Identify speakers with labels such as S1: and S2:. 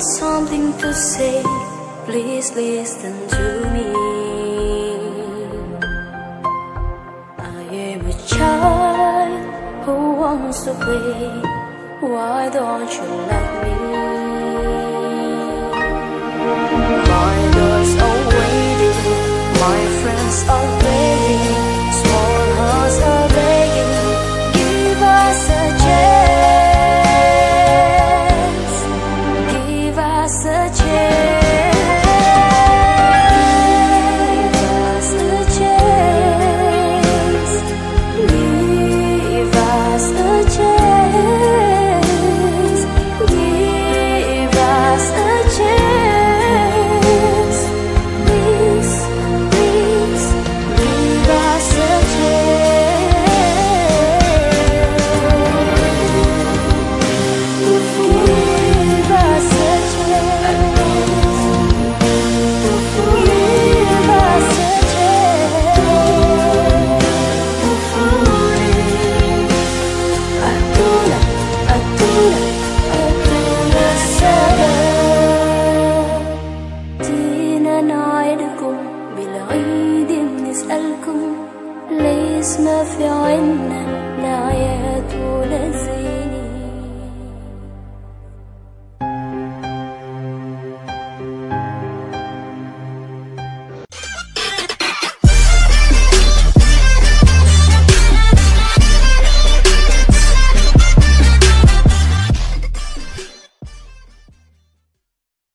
S1: got something to say, please listen to me. I am a child who wants to play. Why don't you love me? My doors are waiting, my friends are waiting. أسألكم ليش ما في عنا داعيات ولزينة